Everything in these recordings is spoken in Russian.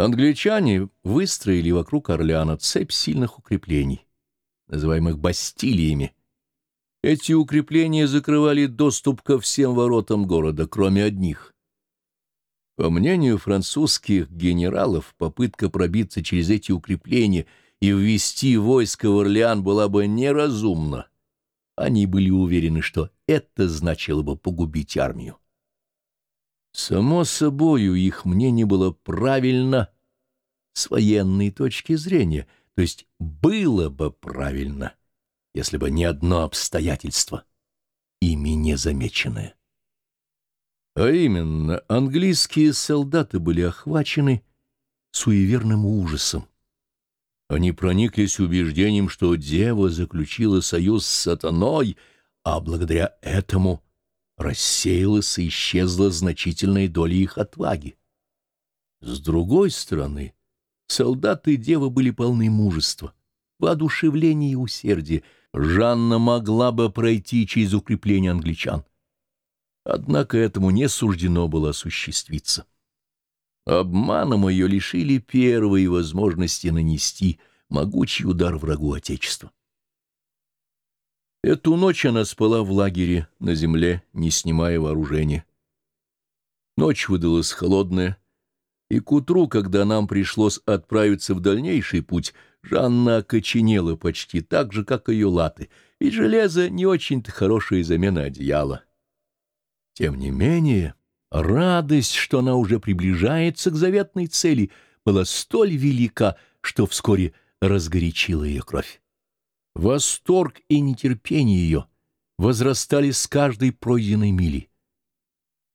Англичане выстроили вокруг Орлеана цепь сильных укреплений, называемых бастилиями. Эти укрепления закрывали доступ ко всем воротам города, кроме одних. По мнению французских генералов, попытка пробиться через эти укрепления и ввести войско в Орлеан была бы неразумна. Они были уверены, что это значило бы погубить армию. Само собою, их мнение было правильно с военной точки зрения, то есть было бы правильно, если бы не одно обстоятельство, ими незамеченное. А именно, английские солдаты были охвачены суеверным ужасом. Они прониклись убеждением, что дева заключила союз с сатаной, а благодаря этому рассеялась и исчезла значительная доля их отваги. С другой стороны, солдаты девы были полны мужества, воодушевления и усердия. Жанна могла бы пройти через укрепление англичан. Однако этому не суждено было осуществиться. Обманом ее лишили первой возможности нанести могучий удар врагу Отечества. Эту ночь она спала в лагере на земле, не снимая вооружения. Ночь выдалась холодная, и к утру, когда нам пришлось отправиться в дальнейший путь, Жанна окоченела почти так же, как ее латы, и железо не очень-то хорошая замена одеяла. Тем не менее, радость, что она уже приближается к заветной цели, была столь велика, что вскоре разгорячила ее кровь. Восторг и нетерпение ее возрастали с каждой пройденной мили.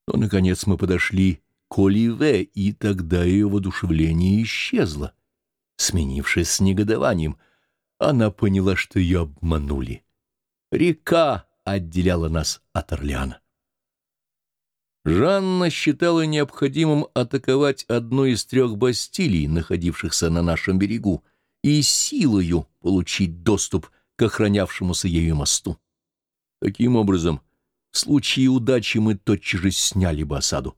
Но, наконец, мы подошли к Оливе, и тогда ее воодушевление исчезло, сменившись с негодованием. Она поняла, что ее обманули. Река отделяла нас от Орлеана. Жанна считала необходимым атаковать одну из трех бастилий, находившихся на нашем берегу, и силою получить доступ к охранявшемуся ею мосту. Таким образом, в случае удачи мы тотчас же сняли бы осаду.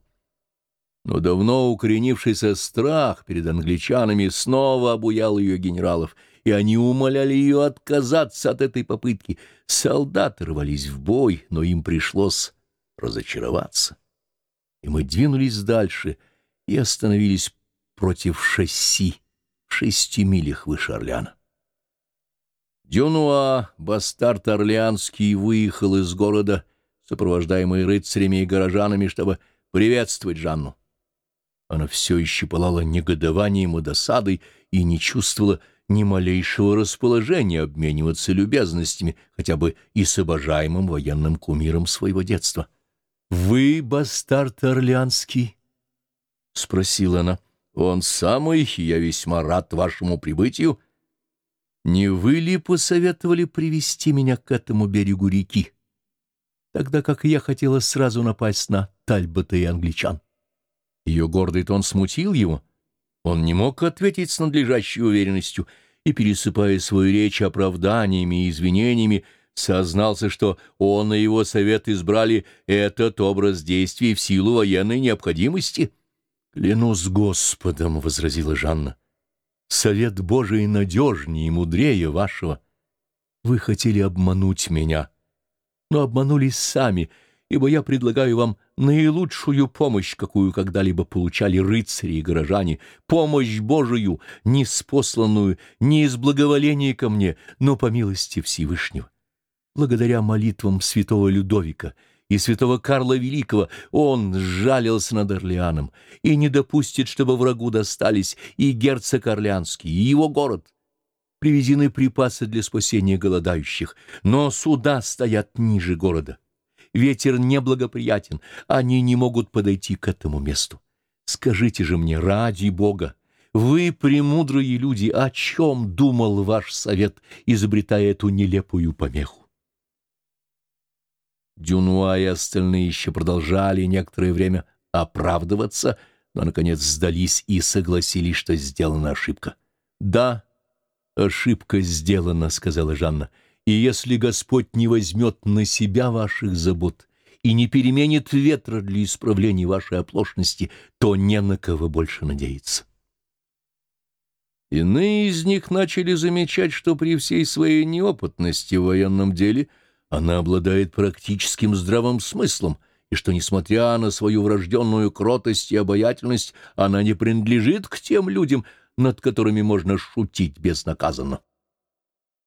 Но давно укоренившийся страх перед англичанами снова обуял ее генералов, и они умоляли ее отказаться от этой попытки. Солдаты рвались в бой, но им пришлось разочароваться и мы двинулись дальше и остановились против шасси в шести милях выше Орлеана. Дюнуа, бастард Орлеанский, выехал из города, сопровождаемый рыцарями и горожанами, чтобы приветствовать Жанну. Она все еще пылала негодованием и досадой и не чувствовала ни малейшего расположения обмениваться любезностями, хотя бы и с обожаемым военным кумиром своего детства. «Вы бастард Орлеанский?» — спросила она. «Он самый, и я весьма рад вашему прибытию. Не вы ли посоветовали привести меня к этому берегу реки, тогда как я хотела сразу напасть на Тальбота и англичан?» Ее гордый тон смутил его. Он не мог ответить с надлежащей уверенностью и, пересыпая свою речь оправданиями и извинениями, сознался, что он и его совет избрали этот образ действий в силу военной необходимости. «Клянусь Господом», — возразила Жанна, — «совет Божий надежнее и мудрее вашего. Вы хотели обмануть меня, но обманулись сами, ибо я предлагаю вам наилучшую помощь, какую когда-либо получали рыцари и горожане, помощь Божию, не спосланную, не из благоволения ко мне, но по милости Всевышнего. Благодаря молитвам святого Людовика и святого Карла Великого он сжалился над Орлеаном и не допустит, чтобы врагу достались и герцог Орлеанский, и его город. Привезены припасы для спасения голодающих, но суда стоят ниже города. Ветер неблагоприятен, они не могут подойти к этому месту. Скажите же мне, ради Бога, вы, премудрые люди, о чем думал ваш совет, изобретая эту нелепую помеху? Дюнуа и остальные еще продолжали некоторое время оправдываться, но, наконец, сдались и согласились, что сделана ошибка. «Да, ошибка сделана», — сказала Жанна, — «и если Господь не возьмет на себя ваших забот и не переменит ветра для исправления вашей оплошности, то не на кого больше надеяться». Иные из них начали замечать, что при всей своей неопытности в военном деле она обладает практическим здравым смыслом, и что, несмотря на свою врожденную кротость и обаятельность, она не принадлежит к тем людям, над которыми можно шутить безнаказанно.